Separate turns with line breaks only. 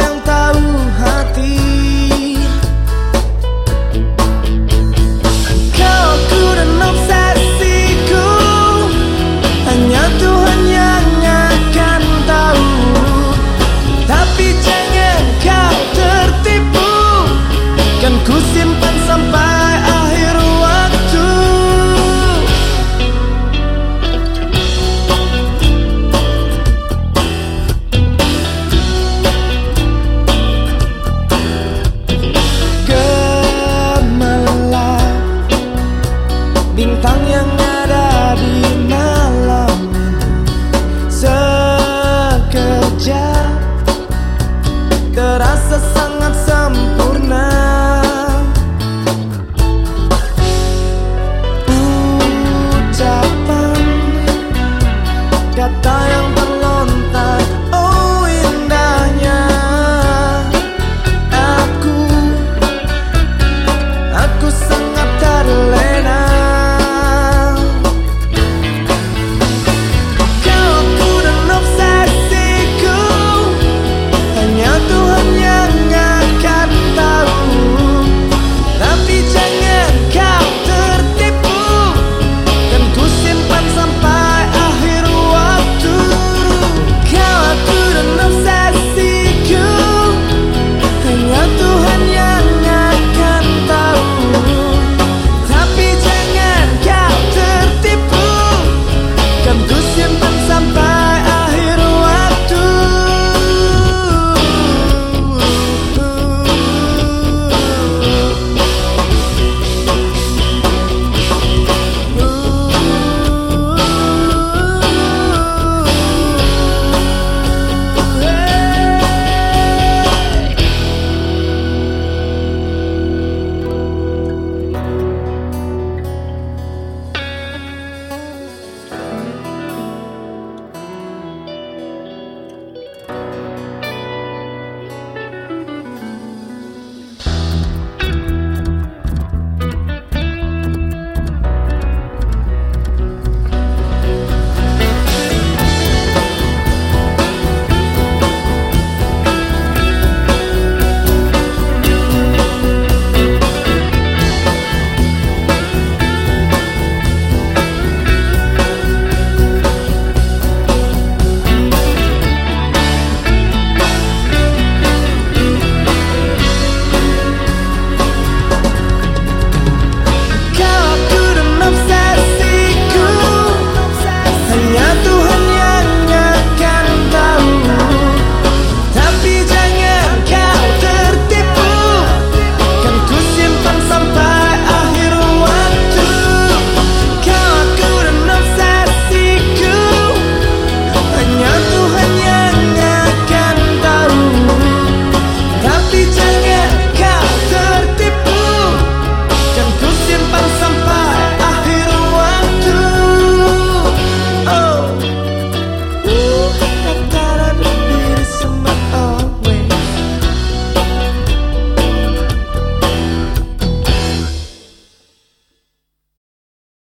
yang tahu hati?